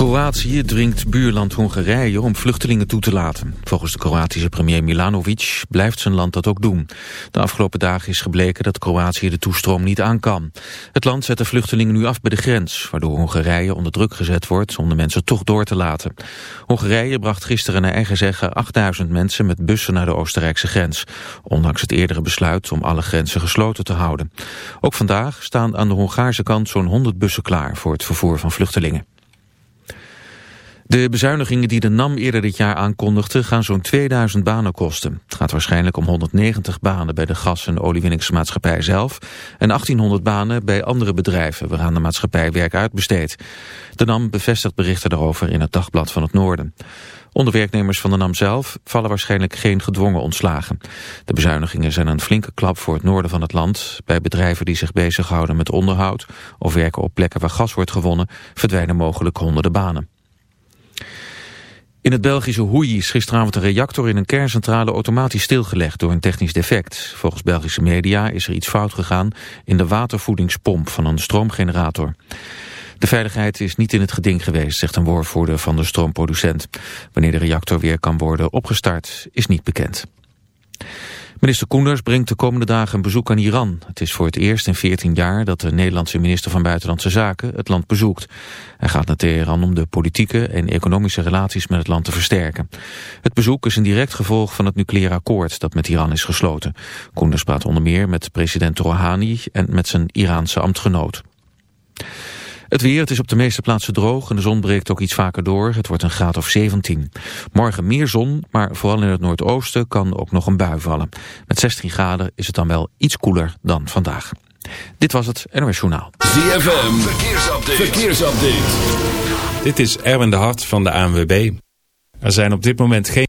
Kroatië dringt buurland Hongarije om vluchtelingen toe te laten. Volgens de Kroatische premier Milanovic blijft zijn land dat ook doen. De afgelopen dagen is gebleken dat Kroatië de toestroom niet aan kan. Het land zet de vluchtelingen nu af bij de grens... waardoor Hongarije onder druk gezet wordt om de mensen toch door te laten. Hongarije bracht gisteren naar eigen zeggen 8000 mensen met bussen naar de Oostenrijkse grens. Ondanks het eerdere besluit om alle grenzen gesloten te houden. Ook vandaag staan aan de Hongaarse kant zo'n 100 bussen klaar voor het vervoer van vluchtelingen. De bezuinigingen die de NAM eerder dit jaar aankondigde gaan zo'n 2000 banen kosten. Het gaat waarschijnlijk om 190 banen bij de gas- en oliewinningsmaatschappij zelf en 1800 banen bij andere bedrijven waaraan de maatschappij werk uitbesteedt. De NAM bevestigt berichten daarover in het Dagblad van het Noorden. Onder werknemers van de NAM zelf vallen waarschijnlijk geen gedwongen ontslagen. De bezuinigingen zijn een flinke klap voor het noorden van het land. Bij bedrijven die zich bezighouden met onderhoud of werken op plekken waar gas wordt gewonnen verdwijnen mogelijk honderden banen. In het Belgische Hoei is gisteravond een reactor in een kerncentrale automatisch stilgelegd door een technisch defect. Volgens Belgische media is er iets fout gegaan in de watervoedingspomp van een stroomgenerator. De veiligheid is niet in het geding geweest, zegt een woordvoerder van de stroomproducent. Wanneer de reactor weer kan worden opgestart, is niet bekend. Minister Koenders brengt de komende dagen een bezoek aan Iran. Het is voor het eerst in 14 jaar dat de Nederlandse minister van Buitenlandse Zaken het land bezoekt. Hij gaat naar Teheran om de politieke en economische relaties met het land te versterken. Het bezoek is een direct gevolg van het nucleaire akkoord dat met Iran is gesloten. Koenders praat onder meer met president Rouhani en met zijn Iraanse ambtgenoot. Het weer, het is op de meeste plaatsen droog en de zon breekt ook iets vaker door. Het wordt een graad of 17. Morgen meer zon, maar vooral in het noordoosten kan ook nog een bui vallen. Met 16 graden is het dan wel iets koeler dan vandaag. Dit was het NOS Journaal. ZFM, verkeersupdate. verkeersupdate. Dit is Erwin de Hart van de ANWB. Er zijn op dit moment geen...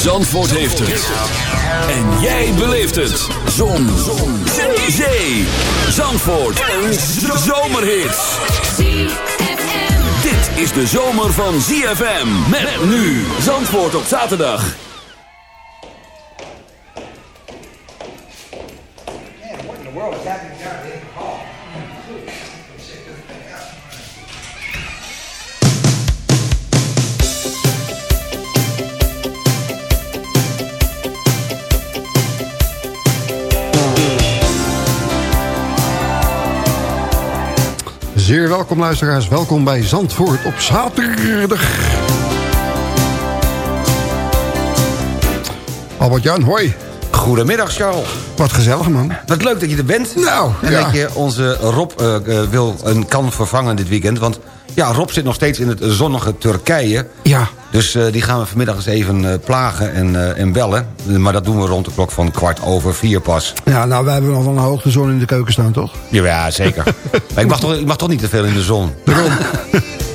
Zandvoort heeft het. En jij beleeft het. Zon. Zon. Zee. Zandvoort. Een zomerhit. Dit is de zomer van ZFM. Met nu. Zandvoort op zaterdag. Zeer welkom luisteraars, welkom bij Zandvoort op zaterdag. Albert-Jan, hoi. Goedemiddag, Charles. Wat gezellig, man. Wat leuk dat je er bent. Nou, En ja. dat je onze Rob uh, uh, wil en kan vervangen dit weekend. Want ja, Rob zit nog steeds in het zonnige Turkije. Ja. Dus uh, die gaan we vanmiddag eens even plagen en, en bellen. Maar dat doen we rond de klok van kwart over vier pas. Ja, nou, wij hebben nog wel een hoogte zon in de keuken staan, toch? Ja, ja zeker. maar ik mag, toch, ik mag toch niet te veel in de zon. Daarom.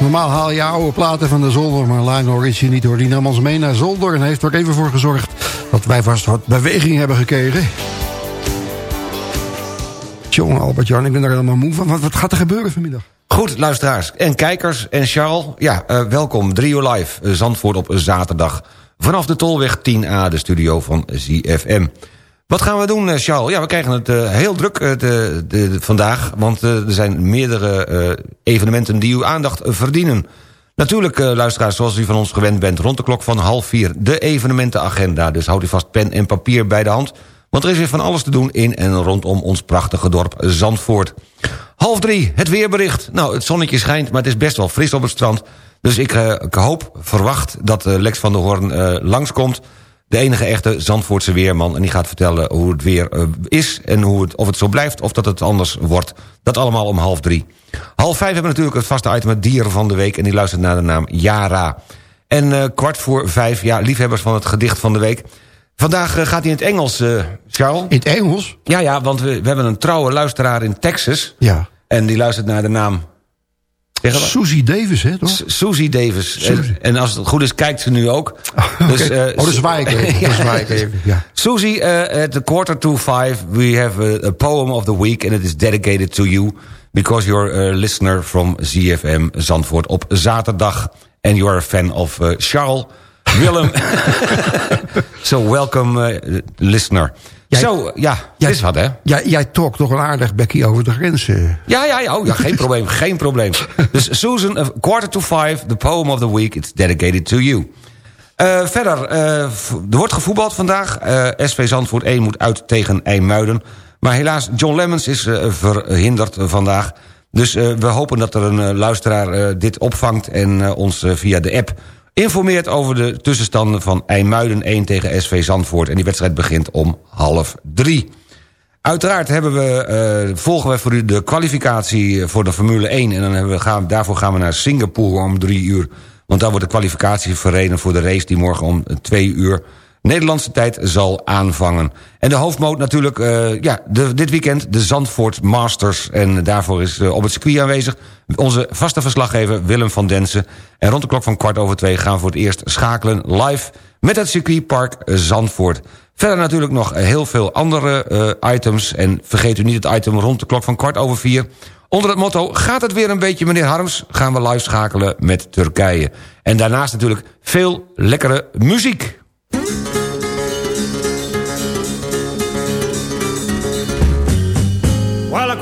Normaal haal je oude platen van de zolder, maar Lionel Richie niet hoor. Die nam ons mee naar zolder en heeft er even voor gezorgd dat wij vast wat beweging hebben gekregen. Jongen, Albert-Jan, ik ben er helemaal moe van. Wat, wat gaat er gebeuren vanmiddag? Goed, luisteraars en kijkers en Charles. Ja, eh, welkom. 3 uur live. eh, Zandvoort op zaterdag. Vanaf de Tolweg 10A, de studio van ZFM. Wat gaan we doen, eh, Charles? Ja, we krijgen het eh, heel druk eh, de, vandaag... want er zijn meerdere evenementen die uw aandacht verdienen. Natuurlijk, luisteraars, zoals u van ons gewend bent... rond de klok van half vier de evenementenagenda. Dus houd u vast pen en papier bij de hand... want er is weer van alles te doen in en rondom ons prachtige dorp Zandvoort. Half drie, het weerbericht. Nou, het zonnetje schijnt, maar het is best wel fris op het strand... dus ik, ik hoop, verwacht dat Lex van der Hoorn langskomt... De enige echte Zandvoortse weerman. En die gaat vertellen hoe het weer eh, is. En hoe het, of het zo blijft of dat het anders wordt. Dat allemaal om half drie. Half vijf hebben we natuurlijk het vaste item het dieren van de week. En die luistert naar de naam Yara. En eh, kwart voor vijf, ja, liefhebbers van het gedicht van de week. Vandaag eh, gaat hij in het Engels, Charles. In het Engels? Ja, ja, want we, we hebben een trouwe luisteraar in Texas. Ja. En die luistert naar de naam... Susie Davis, hè, toch? Susie Davis. Susie. En, en als het goed is, kijkt ze nu ook. Eh, oh, zwaai ik even. Ja. Dat zwaai ik even, ja. Susie, uh, at the quarter to five, we have a, a poem of the week... and it is dedicated to you... because you're a listener from ZFM Zandvoort op zaterdag... and you're a fan of uh, Charles Willem. so welcome, uh, listener. Jij- Zo, ja, jij- is wat, hè? Jij toch wel aardig, Becky, over de grenzen. Ja, ja, ja, oh, ja geen probleem, geen probleem. Dus Susan, a quarter to five, the poem of the week, it's dedicated to you. Eh, verder, eh, er wordt gevoetbald vandaag. Eh, SV Zandvoort 1 moet uit tegen IJmuiden. Maar helaas, John Lemmens is eh, verhinderd eh, vandaag. Dus eh, we hopen dat er een eh, luisteraar eh, dit opvangt... en eh, ons eh, via de app informeert over de tussenstanden van IJmuiden 1 tegen SV Zandvoort. En die wedstrijd begint om half drie. Uiteraard hebben we, eh, volgen we voor u de kwalificatie voor de Formule 1... en dan we, gaan, daarvoor gaan we naar Singapore om drie uur... want daar wordt de kwalificatie verreden voor de race... die morgen om twee uur Nederlandse tijd zal aanvangen. En de hoofdmoot natuurlijk, eh, ja, dit weekend de Zandvoort Masters... en daarvoor is eh, op het circuit aanwezig onze vaste verslaggever Willem van Densen... en rond de klok van kwart over twee gaan we voor het eerst schakelen live... met het circuitpark Zandvoort. Verder natuurlijk nog heel veel andere eh, items. En vergeet u niet het item rond de klok van kwart over vier. Onder het motto, gaat het weer een beetje meneer Harms... gaan we live schakelen met Turkije. En daarnaast natuurlijk veel lekkere muziek.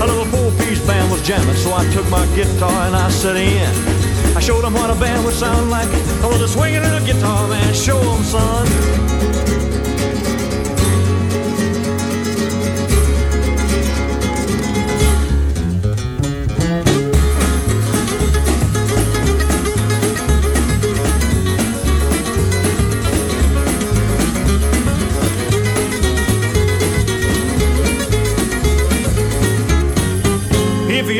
A little four-piece band was jamming, so I took my guitar and I set in. I showed them what a band would sound like. I was a swinging little guitar man. Show 'em, son.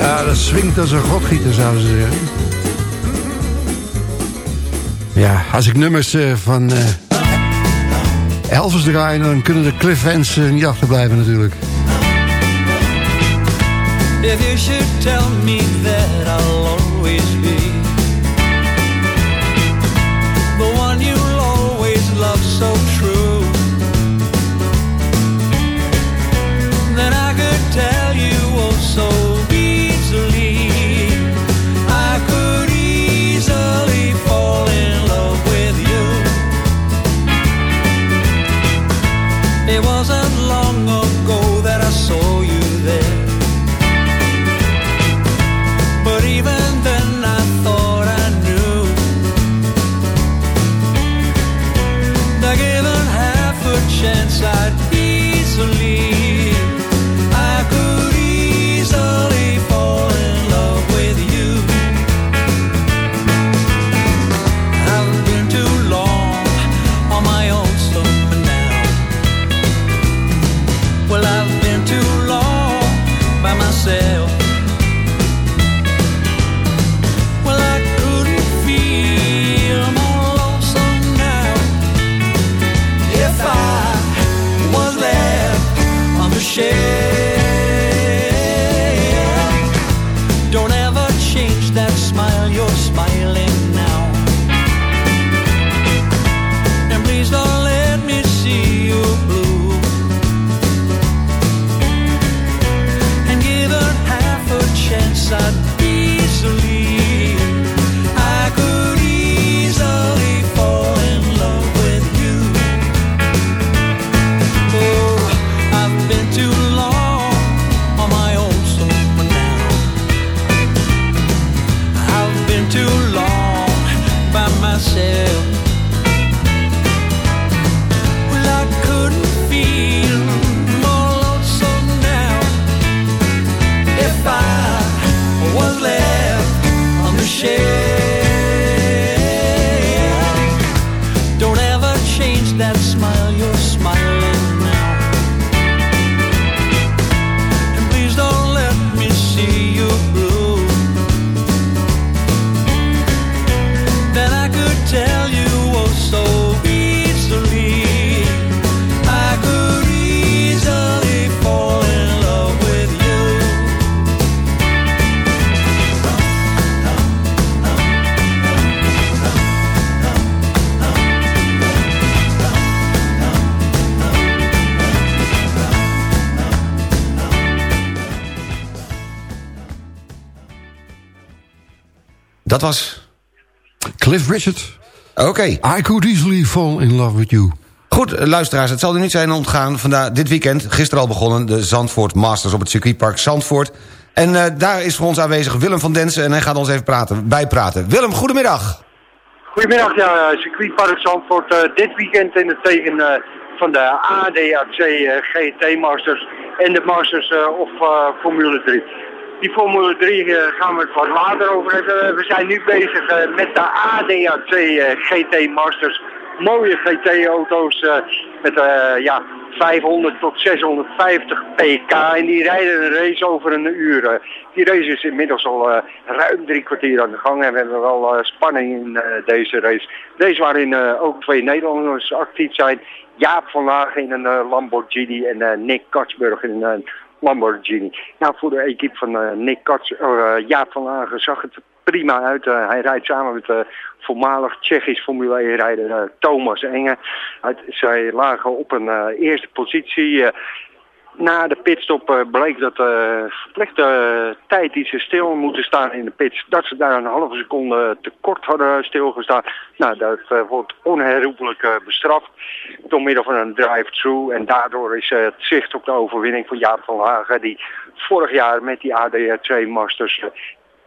Ja, dat swingt als een godgieter, zouden ze zeggen. Ja, als ik nummers eh, van eh, Elvis draai... dan kunnen de Cliff Fans niet achterblijven natuurlijk. If you should tell me that I'll always be the one you'll always love so true, then I that smile Dat was... Cliff Richard, Oké. I could easily fall in love with you. Goed, eh, luisteraars, het zal u niet zijn ontgaan. Vandaag, dit weekend, gisteren al begonnen, de Zandvoort Masters op het circuitpark Zandvoort. En eh, daar is voor ons aanwezig Willem van Densen en hij gaat ons even praten, bijpraten. Willem, goedemiddag. Goedemiddag, ja, circuitpark Zandvoort. eh, dit weekend in het teken eh, van de ADAC eh, GT Masters en de Masters eh, of eh, Formule 3. Die Formule 3 eh, gaan we het wat later over hebben. We zijn nu bezig eh, met de ADAC eh, GT Masters. Mooie GT-auto's eh, met eh, ja, 500 tot 650 pk. En die rijden een race over een uur. eh. die race is inmiddels al eh, ruim drie kwartier aan de gang. En we hebben wel eh, spanning in eh, deze race. Deze waarin eh, ook twee Nederlanders actief zijn. Jaap van Lagen in een eh, Lamborghini en eh, Nick Katsburg in een Lamborghini. Nou, voor de equipe van eh, Nick Kats, eh, Jaap van Lagen zag het prima uit. Eh, hij rijdt samen met eh, voormalig Tsjechisch Formule 1-rijder eh, Thomas Enge. Zij lagen op een eerste positie. Na de pitstop eh, bleek dat de verplichte eh, tijd die ze stil moeten staan in de pits, dat ze daar een halve seconde te kort hadden stilgestaan. Nou, dat eh, wordt onherroepelijk bestraft door middel van een drive-thru. En daardoor is het zicht op de overwinning van Jaap van Hagen, die vorig jaar met die ADR2 Masters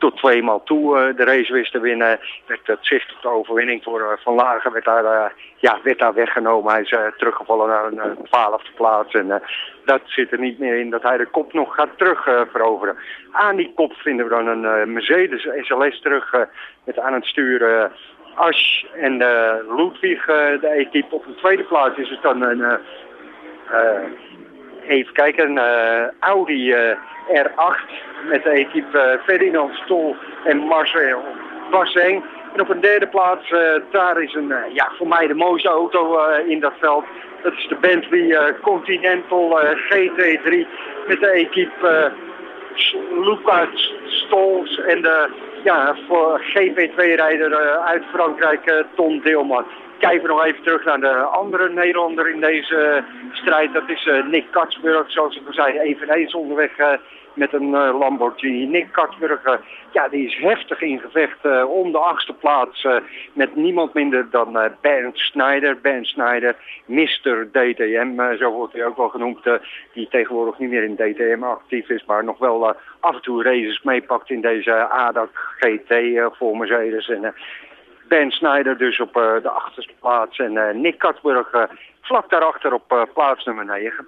tot tweemaal toe eh, de race wist te winnen. Werd het zicht op de overwinning voor eh, Van Lagen werd daar, eh, ja, werd daar weggenomen. Hij is teruggevallen naar een twaalfde plaats. En dat zit er niet meer in dat hij de kop nog gaat terug eh, veroveren. Aan die kop vinden we dan een Mercedes SLS terug met aan het stuur eh, Asch en Ludwig, de equipe. Op de tweede plaats is het dan een... even kijken, een eh, Audi eh, R8 met de equipe eh, Ferdinand Stol en Marcel Basseng. En op een derde plaats, daar is een, ja, voor mij de mooiste auto in dat veld. Dat is de Bentley Continental eh, GT3 met de equipe Lucas Stols en de ja, voor GP2-rijder uit Frankrijk, Tom Deelman. Kijken we nog even terug naar de andere Nederlander in deze strijd. Dat is eh, Nick Katsburg, zoals ik al zei, eveneens onderweg eh, met een eh, Lamborghini. Nick Katsburg, ja, die is heftig in gevecht om de achtste plaats met niemand minder dan Bernd Schneider. Bernd Schneider, Mr. DTM, zo wordt hij ook wel genoemd, die tegenwoordig niet meer in DTM actief is, maar nog wel af en toe races meepakt in deze ADAC GT voor Mercedes. En, Ben Snyder dus op eh, de achterste plaats en eh, Nick Katsburg eh, vlak daarachter op plaats nummer 9.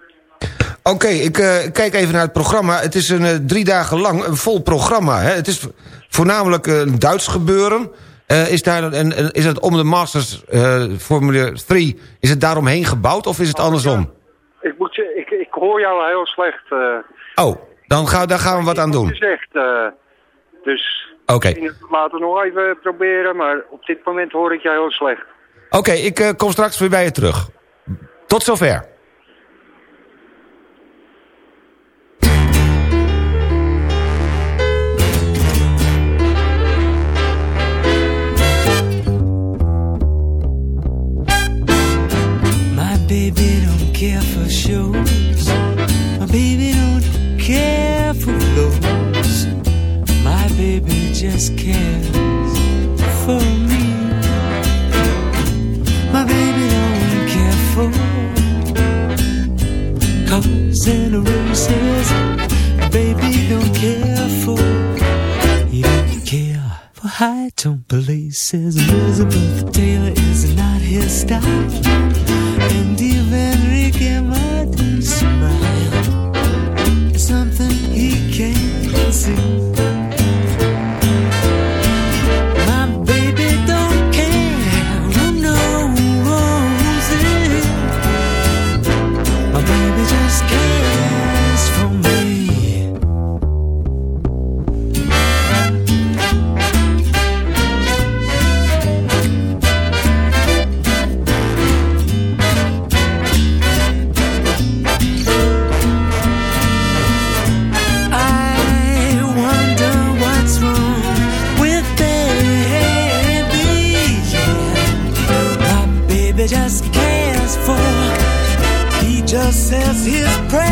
Oké, ik kijk even naar het programma. Het is een drie dagen lang een vol programma. Hè? Het is voornamelijk een Duits gebeuren. Is, daar, en, en is het om de Masters Formule 3... is het daaromheen gebouwd of is het andersom? Ik, moet, je- ik, ik hoor jou heel slecht. Oh, dan, gaan daar gaan we wat aan doen. Gezegd, dus Oké. we later nog even proberen, maar op dit moment hoor ik jou heel slecht. Oké, ik eh, kom straks weer bij je terug. Tot zover. My baby just cares for me. My baby don't care for cars and races. Baby don't care for. He don't care for high tone places. Elizabeth Taylor is not his style. And even Ricky Martin's smile is something he can't see. just his presence.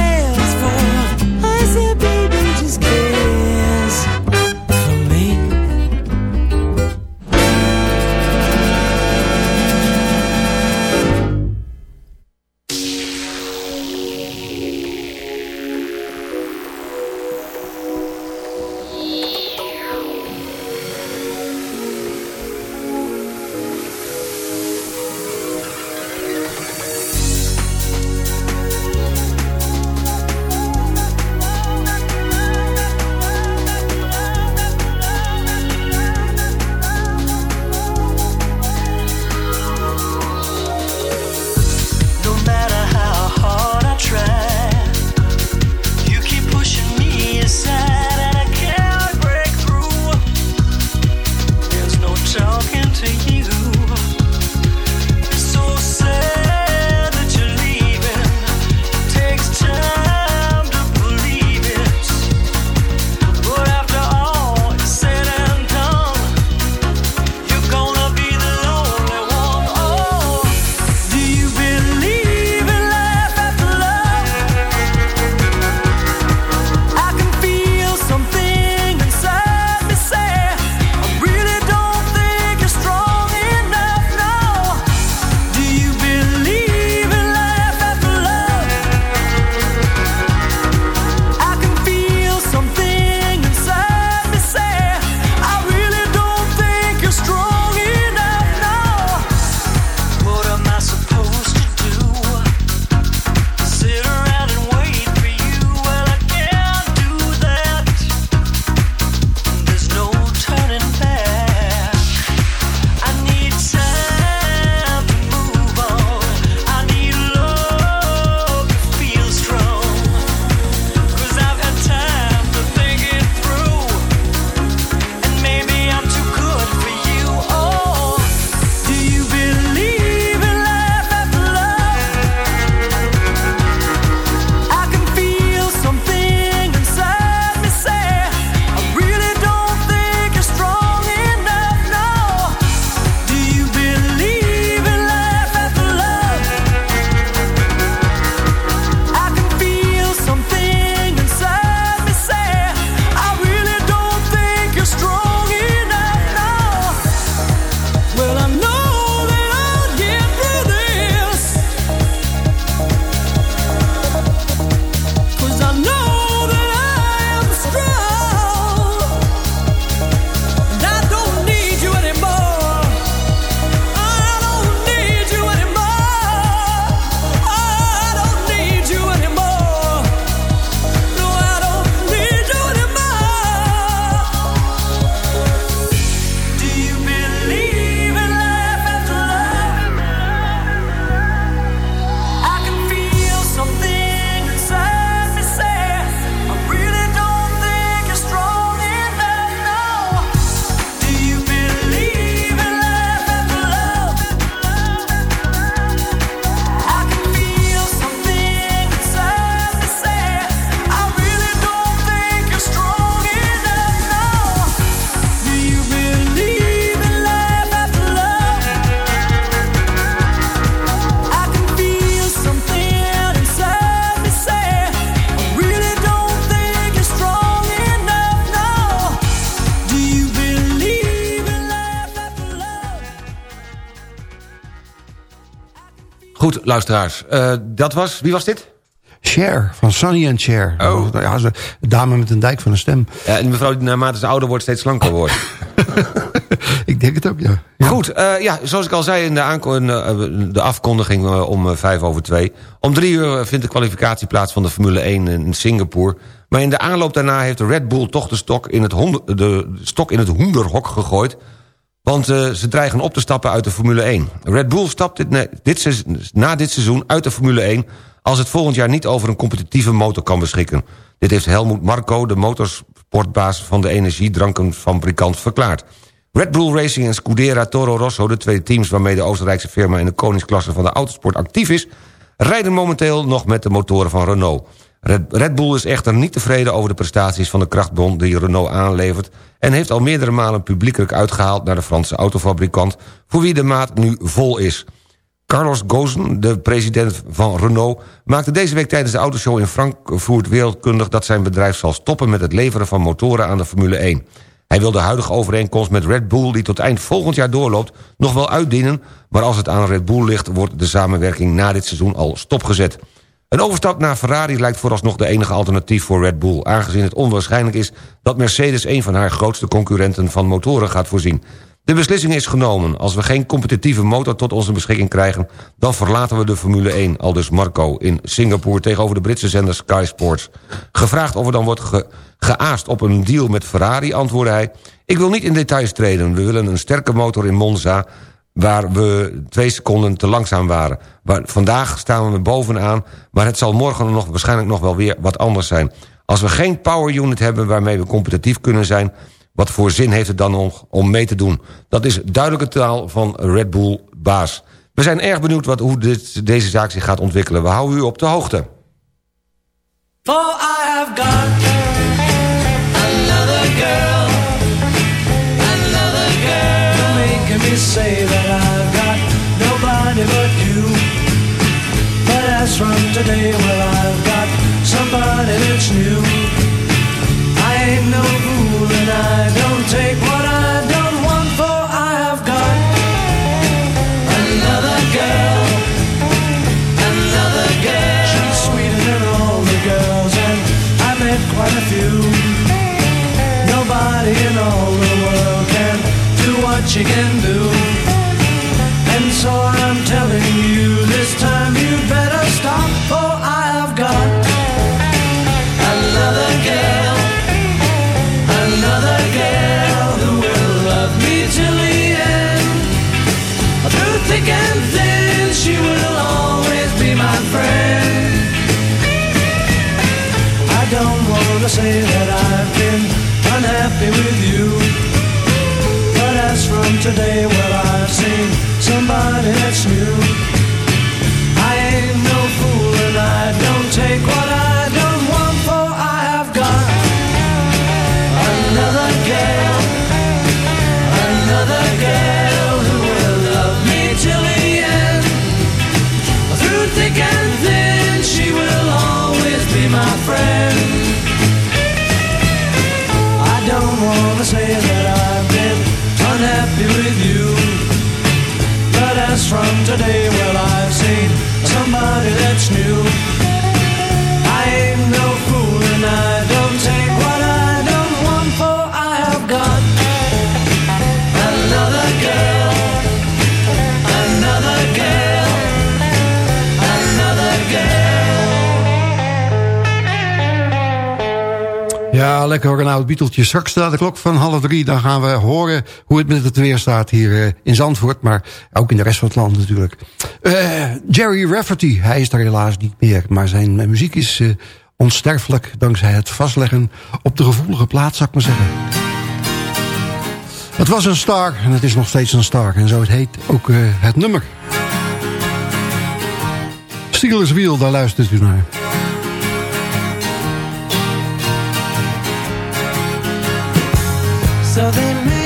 Goed, luisteraars. eh, dat was... Wie was dit? Cher, van Sonny and Cher. Oh. Ja, ze, dame met een dijk van een stem. Ja, en mevrouw die naarmate ze ouder wordt steeds slanker wordt. Ik denk het ook, ja. ja. Goed, eh, ja, zoals ik al zei in de, aanko- in, eh, de afkondiging eh, om eh, vijf over twee. Om drie uur eh, vindt de kwalificatie plaats van de Formule 1 in Singapore. Maar in de aanloop daarna heeft de Red Bull toch de stok in het, hond- de stok in het hoenderhok gegooid. Want eh, ze dreigen op te stappen uit de Formule 1. Red Bull stapt dit, ne- dit seizoen- na dit seizoen uit de Formule 1... als het volgend jaar niet over een competitieve motor kan beschikken. Dit heeft Helmut Marko, de motorsportbaas van de energiedrankenfabrikant, verklaard. Red Bull Racing en Scudera Toro Rosso, de twee teams... waarmee de Oostenrijkse firma in de koningsklasse van de autosport actief is... rijden momenteel nog met de motoren van Renault. Red, Bull is echter niet tevreden over de prestaties van de krachtbron... die Renault aanlevert... en heeft al meerdere malen publiekelijk uitgehaald... naar de Franse autofabrikant... voor wie de maat nu vol is. Carlos Ghosn, de president van Renault... maakte deze week tijdens de autoshow in Frankfurt wereldkundig... dat zijn bedrijf zal stoppen met het leveren van motoren aan de Formule 1. Hij wil de huidige overeenkomst met Red Bull... die tot eind volgend jaar doorloopt, nog wel uitdienen... maar als het aan Red Bull ligt... wordt de samenwerking na dit seizoen al stopgezet. Een overstap naar Ferrari lijkt vooralsnog de enige alternatief voor Red Bull... aangezien het onwaarschijnlijk is dat Mercedes... een van haar grootste concurrenten van motoren gaat voorzien. De beslissing is genomen. Als we geen competitieve motor tot onze beschikking krijgen... dan verlaten we de Formule 1, aldus Marco, in Singapore... tegenover de Britse zender Sky Sports. Gevraagd of er dan wordt ge geaast op een deal met Ferrari, antwoordde hij... ik wil niet in details treden. We willen een sterke motor in Monza waar we twee seconden te langzaam waren. Waar, vandaag staan we bovenaan, maar het zal morgen nog, waarschijnlijk nog wel weer wat anders zijn. Als we geen power unit hebben waarmee we competitief kunnen zijn... wat voor zin heeft het dan nog om mee te doen? Dat is duidelijke taal van Red Bull baas. We zijn erg benieuwd wat, hoe dit, deze zaak zich gaat ontwikkelen. We houden u op de hoogte. Me say that I've got nobody but you. But as from today, well, I've got somebody that's new. I ain't no fool and I don't take what she can do. And so I'm telling you, this time you better stop, for I have got another girl. Another girl who will love me till the end. Through thick and thin, she will always be my friend. I don't want to say that I've been unhappy with you. From today, well, I've seen somebody that's new. I ain't no fool and I don't take what I don't want, for I have got another girl. Another girl who will love me till the end. Through thick and thin, she will always be my friend. I don't want to say that with you. But as from today, lekker hoor, een oud Beateltje. Straks staat de klok van half drie. Dan gaan we horen hoe het met het weer staat hier eh, in Zandvoort. Maar ook in de rest van het land natuurlijk. Eh, Jerry Rafferty, hij is er helaas niet meer. Maar zijn muziek is eh, onsterfelijk dankzij het vastleggen op de gevoelige plaats, zou ik maar zeggen. Het was een star en het is nog steeds een star. En zo het heet ook het nummer. Steelers Wheel, daar luistert u naar. So they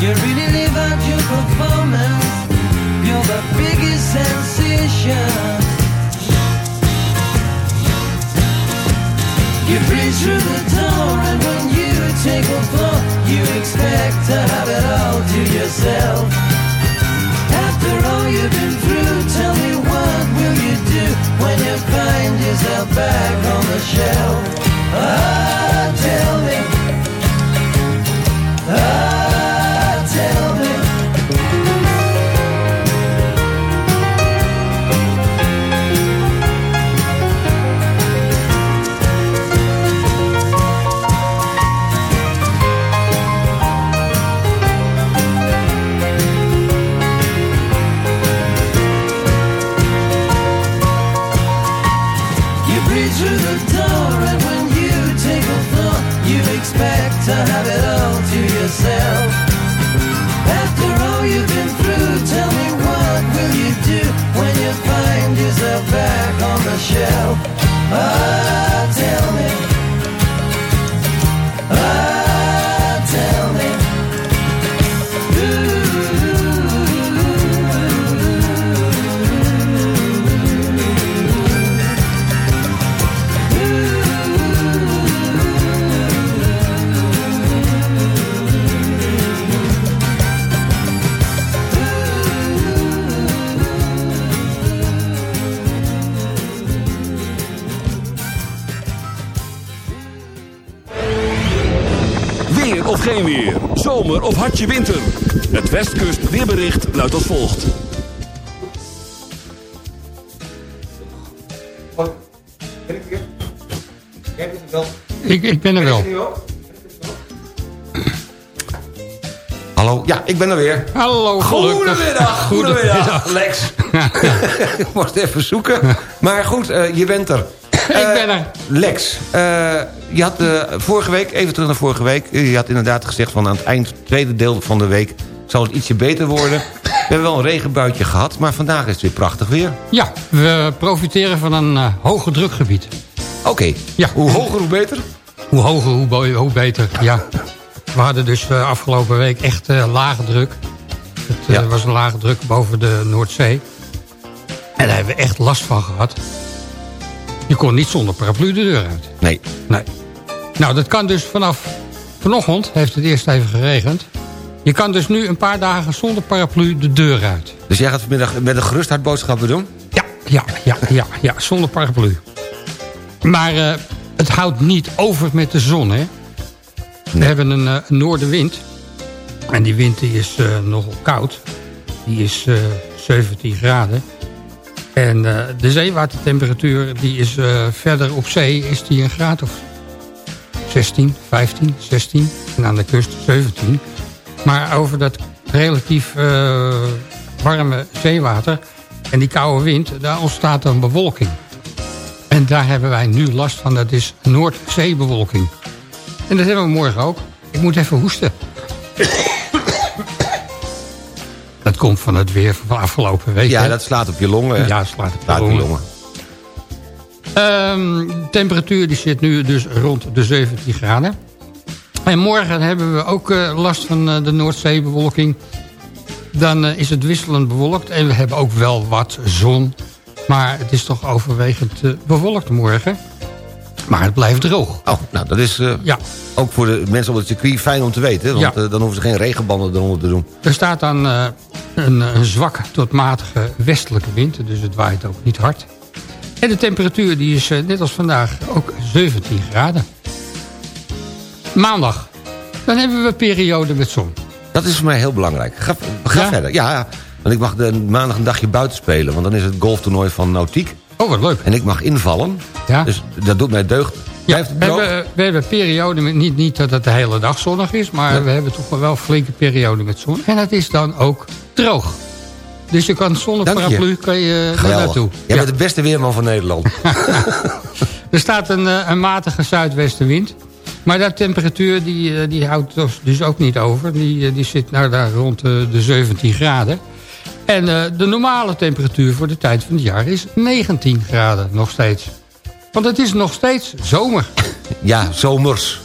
You really live out your performance. You're the biggest sensation. You breathe through the door, and when you take a floor, you expect to have it all to yourself. After all you've been through, tell me what will you do when you find yourself back on the shelf? Ah, tell me. Ah, tell me. Back on the shelf? Ah, tell me. Zomer of hartje winter. Het Westkust weerbericht luidt als volgt. Ik, ik ben er wel. Hallo, ja, ik ben er weer. Hallo, gelukkig. Goedemiddag, goedemiddag, Lex. ik moest even zoeken. Maar goed, eh, je bent er. Ik ben er. Lex, eh, je had eh, vorige week, even terug naar vorige week... je had inderdaad gezegd van aan het eind, tweede deel van de week... zal het ietsje beter worden. We hebben wel een regenbuitje gehad, maar vandaag is het weer prachtig weer. Ja, we profiteren van een eh, hoge drukgebied. Oké, Ja. hoe hoger hoe beter? Hoe hoger, hoe, hoe beter. Ja. We hadden dus eh, afgelopen week echt eh, lage druk. Het eh, Ja. was een lage druk boven de Noordzee. En daar hebben we echt last van gehad. Je kon niet zonder paraplu de deur uit. Nee, Nee. Nou, dat kan dus vanaf vanochtend, heeft het eerst even geregend. Je kan dus nu een paar dagen zonder paraplu de deur uit. dus jij gaat vanmiddag met een gerust hart boodschappen doen? Ja, ja, ja, ja, ja, zonder paraplu. Maar eh, het houdt niet over met de zon, hè. We hebben een, eh, een noordenwind. En die wind die is eh, nogal koud. Die is eh, 17 graden. En de zeewatertemperatuur die is verder op zee is die een graad of 16, 15, 16. En aan de kust 17. Maar over dat relatief eh, warme zeewater en die koude wind, daar ontstaat een bewolking. En daar hebben wij nu last van. Dat is Noordzeebewolking. En dat hebben we morgen ook. Ik moet even hoesten. Dat komt van het weer van afgelopen week. Ja, hè? dat slaat op je longen. ja, slaat op slaat de op je longen. Ehm, de temperatuur die zit nu dus rond de 17 graden. En morgen hebben we ook eh, last van eh, de Noordzeebewolking. Dan eh, is het wisselend bewolkt en we hebben ook wel wat zon. Maar het is toch overwegend bewolkt morgen. Maar het blijft droog. Oh, nou, dat is Ja, ook voor de mensen op het circuit fijn om te weten. Want Ja. dan hoeven ze geen regenbanden eronder te doen. er staat dan een, een zwakke tot matige westelijke wind. Dus het waait ook niet hard. En de temperatuur die is eh, net als vandaag ook 17 graden. Maandag. Dan hebben we een periode met zon. Dat is voor mij heel belangrijk. Ga, ga Ja? verder. Ja, want ik mag de maandag een dagje buiten spelen. Want dan is het golftoernooi van Nautiek. Oh, wat leuk. En ik mag invallen. Ja. Dus dat doet mij deugd. Ja, we, hebben, we hebben periode, met, niet, niet dat het de hele dag zonnig is... maar we hebben toch wel een flinke periode met zon. En het is dan ook droog. Dus je kan zonder Dank je. paraplu kan je Geweldig. naartoe. Jij Ja. bent de beste weerman van Nederland. Er staat een, eh, een matige zuidwestenwind. Maar de temperatuur die, eh, die houdt dus- ook niet over. Die, eh, die zit nou daar rond eh, de 17 graden. En eh, de normale temperatuur voor de tijd van het jaar is 19 graden nog steeds. Want het is nog steeds zomer. ja, zomers.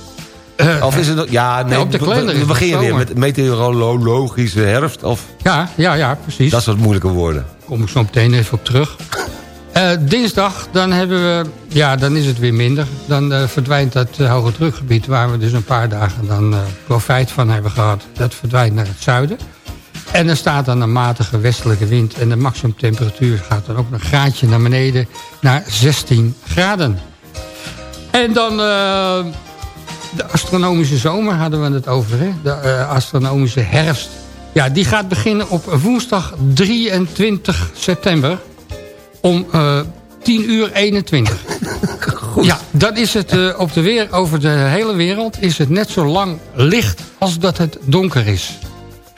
Eh, of is het. Ja, nee, Ja, op de we- is beginnen weer met meteorologische herfst. Of, Ja, ja, ja, precies. dat soort moeilijke woorden. kom ik zo meteen even op terug. Eh, dinsdag, dan, hebben we, ja, dan is het weer minder. Dan eh, verdwijnt dat hoge drukgebied... waar we dus een paar dagen dan profijt van hebben gehad. Dat verdwijnt naar het zuiden. En er staat dan een matige westelijke wind... en de maximumtemperatuur gaat dan ook een graadje naar beneden... naar 16 graden. En dan de astronomische zomer hadden we het over. Hè? De eh, astronomische herfst. Ja, die gaat beginnen op woensdag 23 september. Om eh 10 uur 21. Ja, dan is het eh, op de weer, over de hele wereld... is het net zo lang licht als dat het donker is.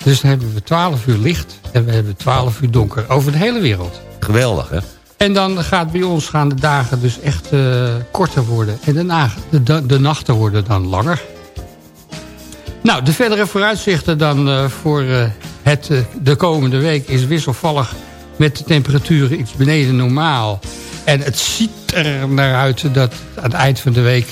Dus dan hebben we 12 uur licht en we hebben 12 uur donker. Over de hele wereld. Geweldig, hè? En dan gaat bij ons gaan de dagen dus echt eh, korter worden. En de, de, nachten worden dan langer. Nou, de verdere vooruitzichten dan eh, voor eh, het, de komende week is wisselvallig... met de temperaturen iets beneden normaal. En het ziet er naar uit dat aan het eind van de week...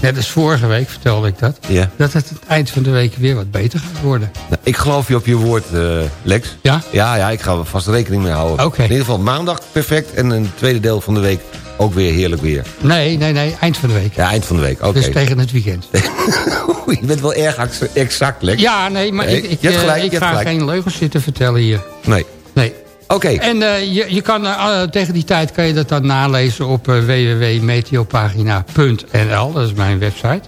net als vorige week vertelde ik dat... Ja. dat het het eind van de week weer wat beter gaat worden. Nou, ik geloof je op je woord, eh, Lex. Ja? Ja, ja, ik ga er vast rekening mee houden. Oké. In ieder geval maandag perfect en een tweede deel van de week ook weer heerlijk weer. Nee, nee, nee, eind van de week. Ja, eind van de week, oké. Dus tegen het weekend. je bent wel erg ex- exact, Lex. Ja, nee, maar Nee, ik, ik, je hebt eh, gelijk, ik je hebt ga gelijk. geen leugens zitten vertellen hier. Nee. Nee. Oké, En eh, je, je kan, eh, tegen die tijd kan je dat dan nalezen op eh, www.meteopagina.nl. Dat is mijn website.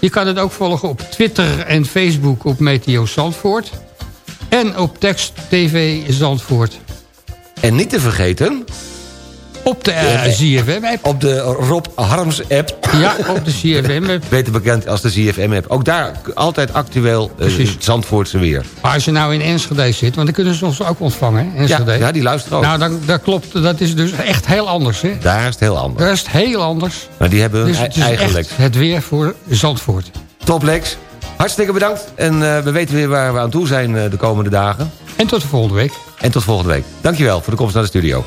Je kan het ook volgen op Twitter en Facebook op Meteo Zandvoort. En op Tekst TV Zandvoort. en niet te vergeten, Op de eh, ZFM-app. op de Rob Harms app, Ja, op de ZFM-app. beter bekend als de ZFM app. Ook daar altijd actueel eh, het Zandvoortse weer. Maar als je nou in Enschede zit, want dan kunnen ze ons ook ontvangen, hè, Enschede. ja, die luisteren ook. Nou, dan, dat klopt. Dat is dus echt heel anders, hè. daar is het heel anders. Dat is heel anders. Maar die hebben Dus ei- het weer voor Zandvoort. Top Lex. Hartstikke bedankt. En eh, we weten weer waar we aan toe zijn eh, de komende dagen. En tot de volgende week. En tot volgende week. Dankjewel voor de komst naar de studio.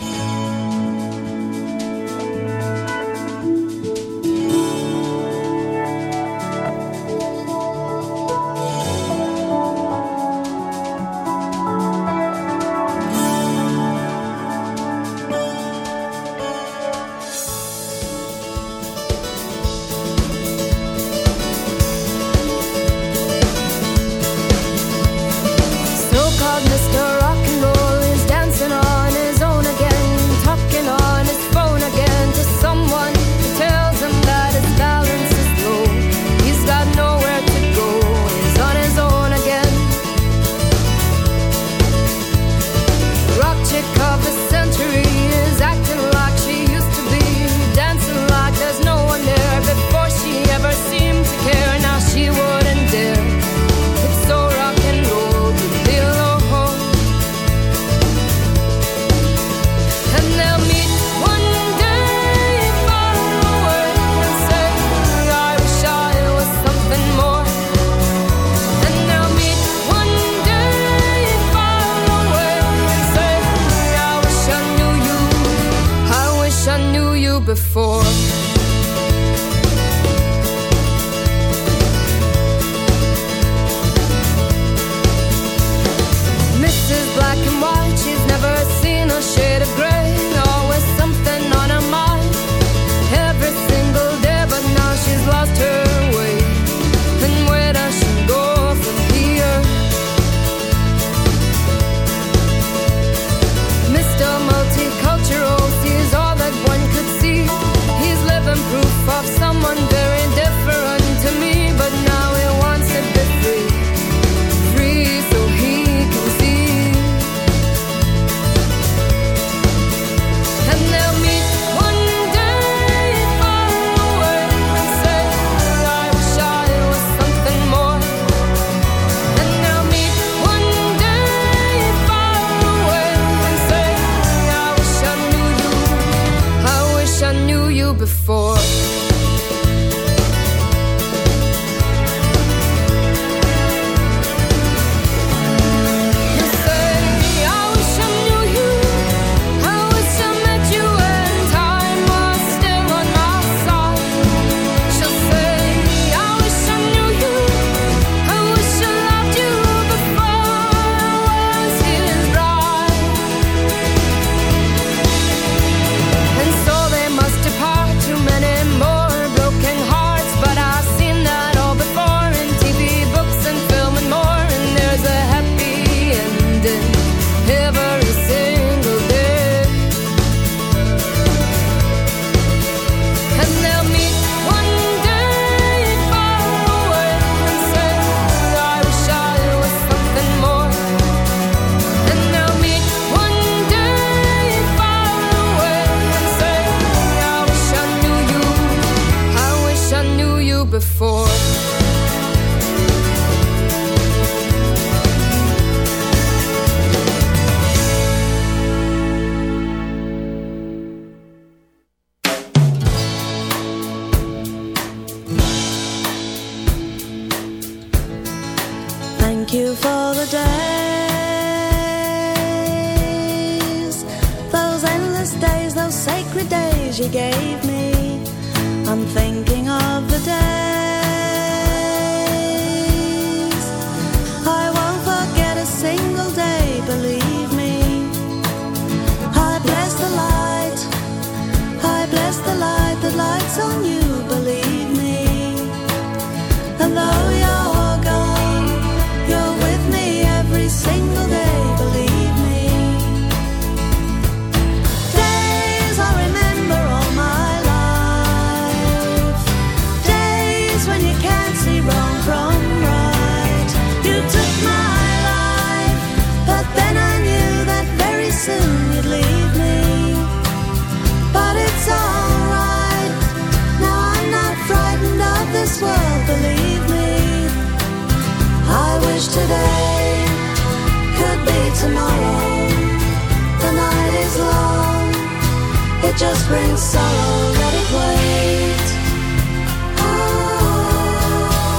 Just brings sorrow. Let it wait.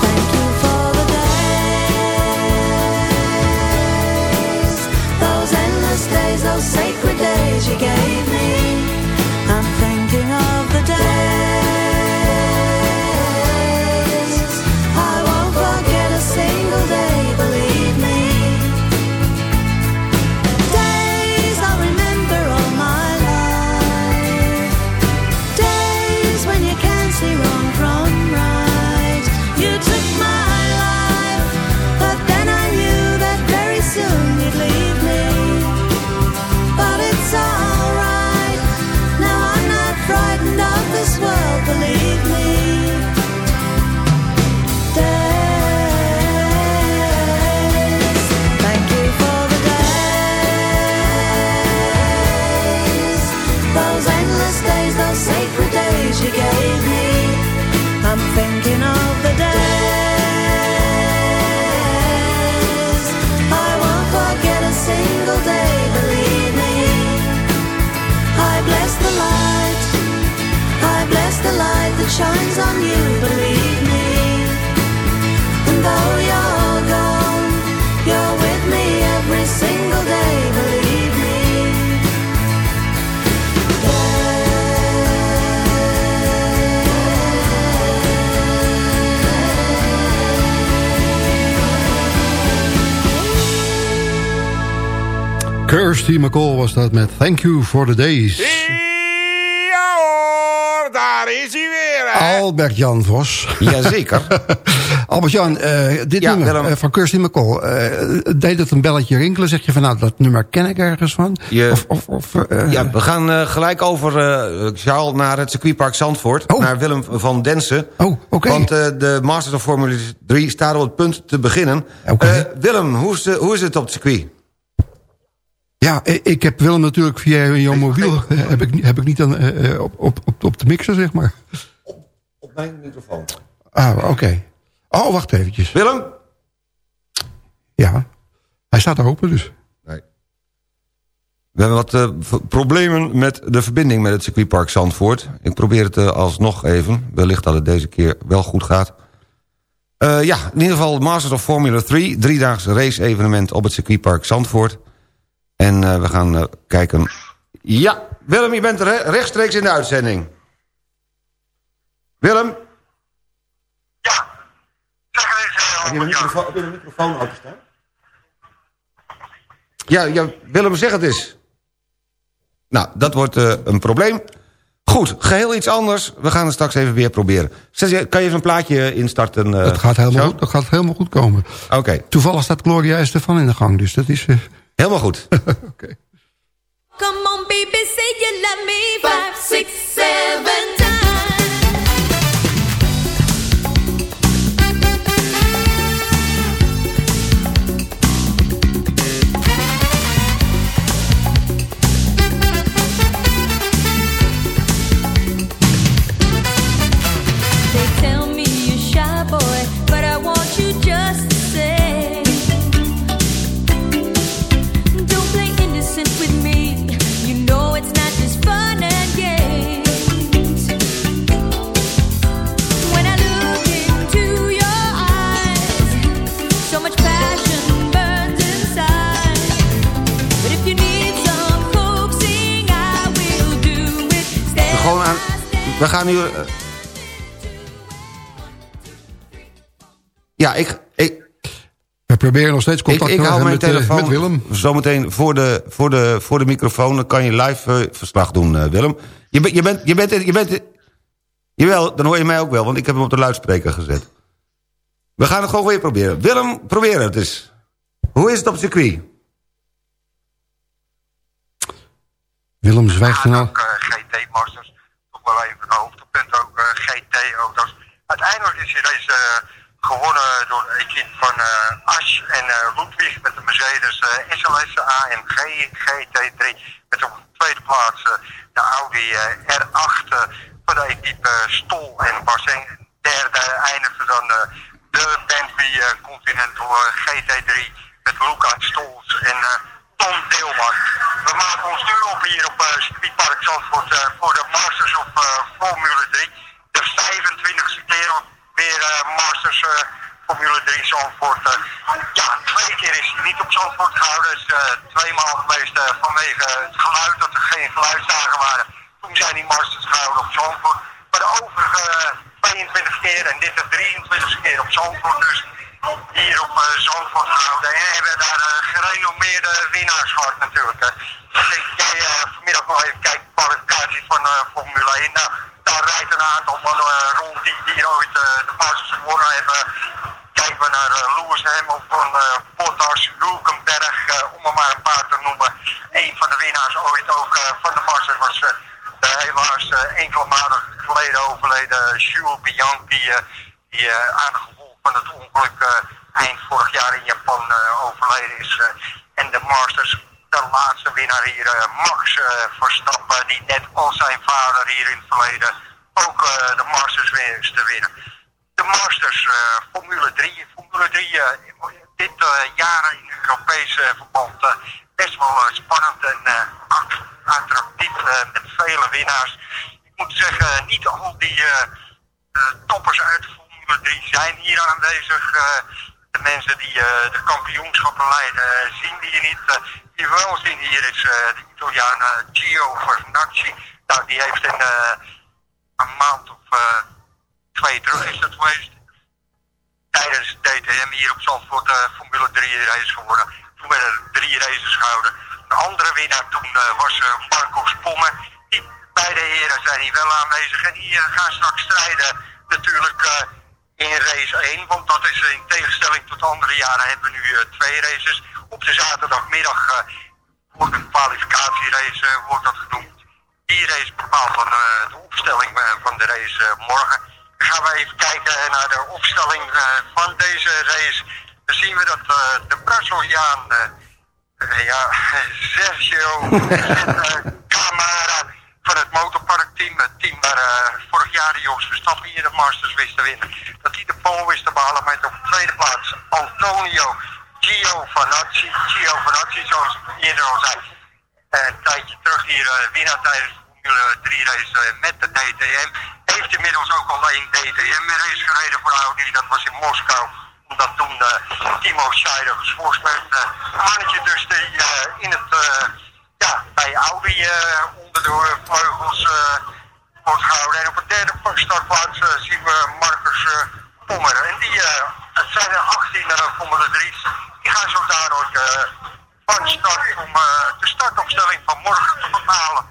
Thank you for the days, those endless days, those sacred days you gave me. Those days, those sacred days you gave me. I'm thinking of the days. I won't forget a single day, believe me. I bless the light. I bless the light that shines on you, believe Kirsty McCall was dat met Thank You for the Days. Ja hoor, daar is hij weer. Hè? Albert-Jan Vos. Jazeker. Albert-Jan, eh, dit Ja, nummer Willem. eh, van Kirsty McCall. eh, deed het een belletje rinkelen? Zeg je van nou, dat nummer ken ik ergens van? Je- Of, of, of, Ja, we gaan gelijk over, eh Charles, naar het circuitpark Zandvoort. Oh. Naar Willem van Densen. Oh, oké. Want eh, de Masters of Formule 3 staat op het punt te beginnen. Eh, Willem, hoe is, de- hoe is het op het circuit? Ja, ik heb Willem natuurlijk via jouw mobiel... eh, heb, ik, heb ik niet aan, eh, eh, op, op, op, de mixer, zeg maar. Op mijn microfoon. Ah, oké. Oh, wacht eventjes. Willem? Ja, hij staat er open dus. Nee. We hebben wat problemen met de verbinding met het circuitpark Zandvoort. Ik probeer het alsnog even. Wellicht dat het deze keer wel goed gaat. Ja, in ieder geval Masters of Formula 3. Driedaagse race evenement op het circuitpark Zandvoort. En eh, we gaan eh, kijken... Ja, Willem, je bent er hè? rechtstreeks in de uitzending. Willem? Heb je een microfoon, heb je een microfoon openstaan? Ja, ja, Willem, zeg het eens. Nou, dat wordt eh, een probleem. Goed, geheel iets anders. We gaan het straks even weer proberen. Kan je even een plaatje instarten? eh, dat, gaat helemaal zo? goed, dat gaat helemaal goed komen. Oké, Toevallig staat Gloria Estefan in de gang, dus dat is... eh, helemaal goed. Oké. Come on, baby, say you love me five, six, seven we gaan nu... eh, Ja, ik, ik, We proberen nog steeds contact ik, ik te hou mijn met, eh, telefoon met Willem. zometeen voor de, voor, de, voor de microfoon. Dan kan je live eh, verslag doen, eh, Willem. Je, bent je, bent, je, bent, je bent... Jawel, dan hoor je mij ook wel, want ik heb hem op de luidspreker gezet. We gaan het gewoon weer proberen. Willem, probeer het eens. Hoe is het op het circuit? Willem zwijgt nou. ook eh, Wel even een hoogtepunt ook eh, GT-auto's. Uiteindelijk is die race eh, gewonnen door de equipe van eh Asch en Ludwig met de Mercedes SLS AMG GT3. Met op de tweede plaats de Audi eh, R8 eh, van de equipe Stol en Basseng. Derde eindigde dan de Bentley Continental eh, GT3 met Lucas Stols en Tom Deelman. We maken ons nu op hier op Speedpark Zandvoort eh, voor de Masters of eh, Formule 3. De 25e keer weer Masters Formule 3 Zandvoort. ja, twee keer is hij niet op Zandvoort gehouden. Dus eh tweemaal geweest vanwege het geluid, dat er geen geluidsdagen waren. Toen zijn die Masters gehouden op Zandvoort. Maar de overige eh, 22 keer en dit de 23e keer op Zandvoort. Dus hier op eh, Zandvoort gehouden. En hebben daar eh, gerenommeerde winnaars gehad natuurlijk. hè. Ik eh, vanmiddag nog even kijkt, kwalificatie van Formule 1. Nou, daar rijdt een aantal mannen rond die hier ooit de Masters gewonnen hebben. Kijken we naar Lewis Hamilton, eh Bottas, Hulkenberg, om er maar een paar te noemen. Een van de winnaars ooit ook van de Masters was helaas enkele maanden geleden overleden Jules Bianchi. die van het ongeluk eh, eind vorig jaar in Japan eh, overleden is. eh. en de Masters, de laatste winnaar hier, Max Verstappen, die net als zijn vader hier in het verleden ook de Masters wist te winnen. De Masters, Formule 3. Formule 3, eh, dit jaar in Europees eh, verband best wel spannend en att- attractief met vele winnaars. Ik moet zeggen, niet al die toppers uit Formule 3 zijn hier aanwezig. Eh, de mensen die eh, de kampioenschappen leiden, eh, zien die hier niet. Die we wel zien hier is de Italiaan Gio Vernacci. Nou, die heeft in een maand of twee terug is dat geweest. Tijdens de DTM hier op Zandvoort Formule 3 race geworden. Toen werden er drie races gehouden. De andere winnaar toen was Marco Spomme. Die beide heren zijn hier wel aanwezig. En die gaan straks strijden natuurlijk in race 1. Want dat is in tegenstelling tot andere jaren hebben we nu eh, twee races. Op de zaterdagmiddag eh, wordt een kwalificatierace eh, wordt dat genoemd. Die race bepaalt dan eh, de opstelling van de race morgen. Dan gaan we even kijken naar de opstelling van deze race. Dan zien we dat de Braziliaan, ja, Sergio Camara van het motorparkteam, het team waar eh, vorig jaar de Jos Verstappen hier de Masters wist te winnen, dat hij de pole wist te behalen met op de tweede plaats Antonio Giovinazzi. Giovinazzi, zoals ik eerder al zei, eh, een tijdje terug hier eh, winnaar tijdens de Formule 3 race met de DTM. Heeft inmiddels ook al één DTM race gereden voor Audi. Dat was in Moskou. Omdat toen Timo Scheider geschorst werd. Een mannetje dus die in het, ja, bij Audi eh, onder de vleugels eh, wordt gehouden. En op de derde startplaats eh, zien we Marcus Pommer. En die, het zijn er 18 uh, Formule 3's. Die gaan zo dadelijk van start om de startopstelling van morgen te bepalen.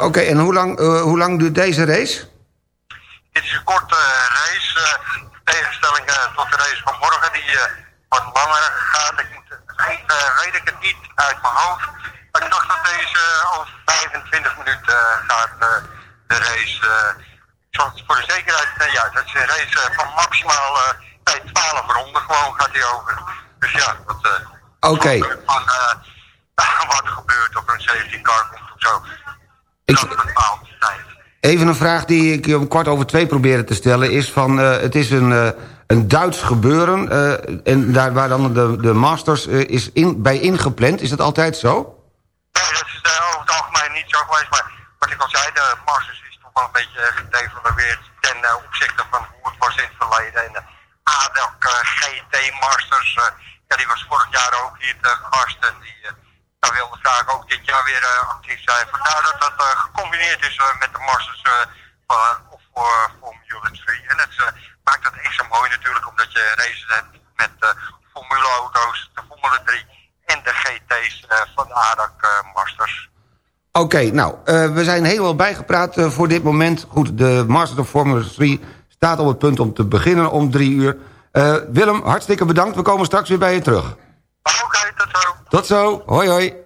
Oké, en hoe lang, hoe lang duurt deze race? Dit is een korte race, in tegenstelling tot de race van morgen, die wat langer gaat. Ik moet, weet ik het niet uit mijn hoofd. Maar ik dacht dat deze over 25 minuten eh, gaat, eh, de race. eh. voor de zekerheid, ja, dat is een race van maximaal nee, 12 ronden gewoon gaat hij over. Dus ja, dat... Oké. van, eh, wat gebeurt of er een safety car komt of zo. Ik- Dat bepaalt de tijd. Even een vraag die ik om kwart over twee probeerde te stellen... is van, het is een, een Duits gebeuren... en daar waar dan de, de Masters is in, bij ingepland. Is dat altijd zo? Maar wat ik al zei, de Masters is toch wel een beetje gedevalueerd ten eh, opzichte van hoe het was in het verleden. En eh, de ADAC eh, GT Masters, ja, die was vorig jaar ook hier te gast. En die daar wilde graag ook dit jaar weer actief zijn. Vandaar dat dat gecombineerd is met de Masters of voor Formula 3. En het maakt dat extra mooi natuurlijk, omdat je races hebt met Formule auto's, de Formule 3 en de GT's van de ADAC Masters. Oké, nou, eh, we zijn helemaal bijgepraat eh, voor dit moment. Goed, de Master of Formula 3 staat op het punt om te beginnen om drie uur. Eh, Willem, hartstikke bedankt. We komen straks weer bij je terug. Oké, tot zo. Tot zo. Hoi, hoi.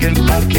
Mexican funky.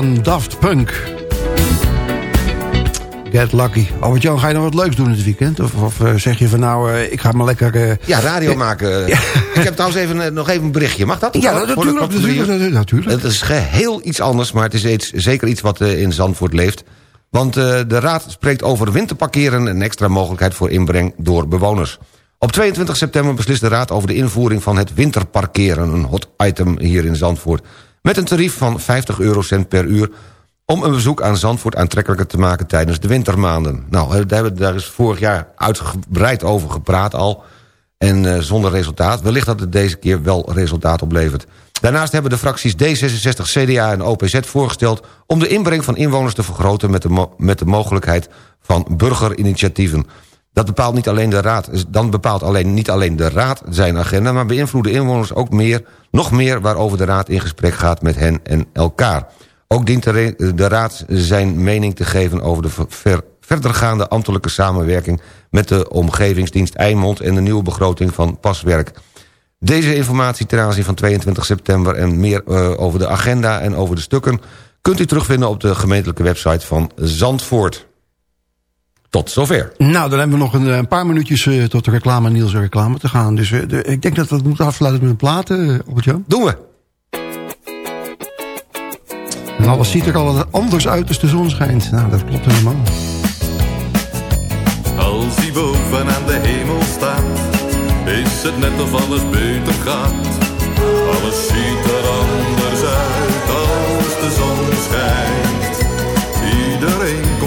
van Daft Punk. Get lucky. Albert-Jan, ga je nog wat leuks doen dit weekend? Of, of eh, zeg je van nou, eh, ik ga maar lekker... Eh, ja, radio maken. Ik heb trouwens even, nog even een berichtje. Mag dat? Ja, natuurlijk, natuurlijk, natuurlijk. Het is geheel iets anders, maar het is iets, zeker iets wat in Zandvoort leeft. Want de raad spreekt over winterparkeren... en extra mogelijkheid voor inbreng door bewoners. Op 22 september beslist de Raad over de invoering van het winterparkeren... een hot item hier in Zandvoort met een tarief van 50 eurocent per uur... om een bezoek aan Zandvoort aantrekkelijker te maken tijdens de wintermaanden. Nou, daar is vorig jaar uitgebreid over gepraat al... en eh, zonder resultaat. Wellicht dat het deze keer wel resultaat oplevert. Daarnaast hebben de fracties D66, CDA en OPZ voorgesteld... om de inbreng van inwoners te vergroten met de, met de mogelijkheid van burgerinitiatieven... Dat bepaalt niet alleen de raad, dan bepaalt alleen, niet alleen de raad zijn agenda... maar beïnvloeden inwoners ook meer, nog meer waarover de raad in gesprek gaat met hen en elkaar. Ook dient de, raad zijn mening te geven over de ver- ver- verdergaande ambtelijke samenwerking... met de omgevingsdienst Eimond en de nieuwe begroting van Paswerk. Deze informatie ten aanzien van 22 september... en meer eh, over de agenda en over de stukken... kunt u terugvinden op de gemeentelijke website van Zandvoort. Tot zover. Nou, dan hebben we nog een, een paar minuutjes eh, tot de reclame, Niels reclame te gaan. Dus eh, de- ik denk dat we het moeten afsluiten met een plaat, uh, Albert-Jan. Doen we. En alles ziet er al anders uit als de zon schijnt. Nou, dat klopt helemaal. Als hij boven aan de hemel staat, is het net of alles beter gaat. Alles ziet er anders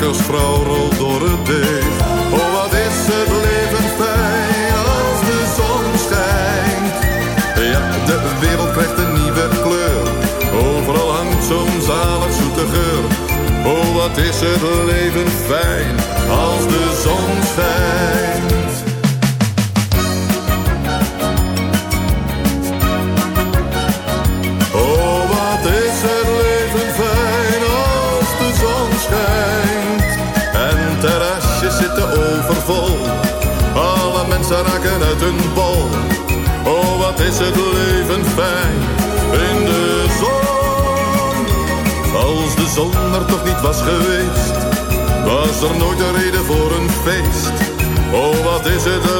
bakkersvrouw rolt door het deeg. Oh, wat is het leven fijn als de zon schijnt. Ja, de wereld krijgt een nieuwe kleur. Overal hangt zo'n zalig zoete geur. Oh, wat is het leven fijn als de zon schijnt. Bol. Oh, wat is het leven fijn in de zon. Als de zon er toch niet was geweest, was er nooit een reden voor een feest. Oh, wat is het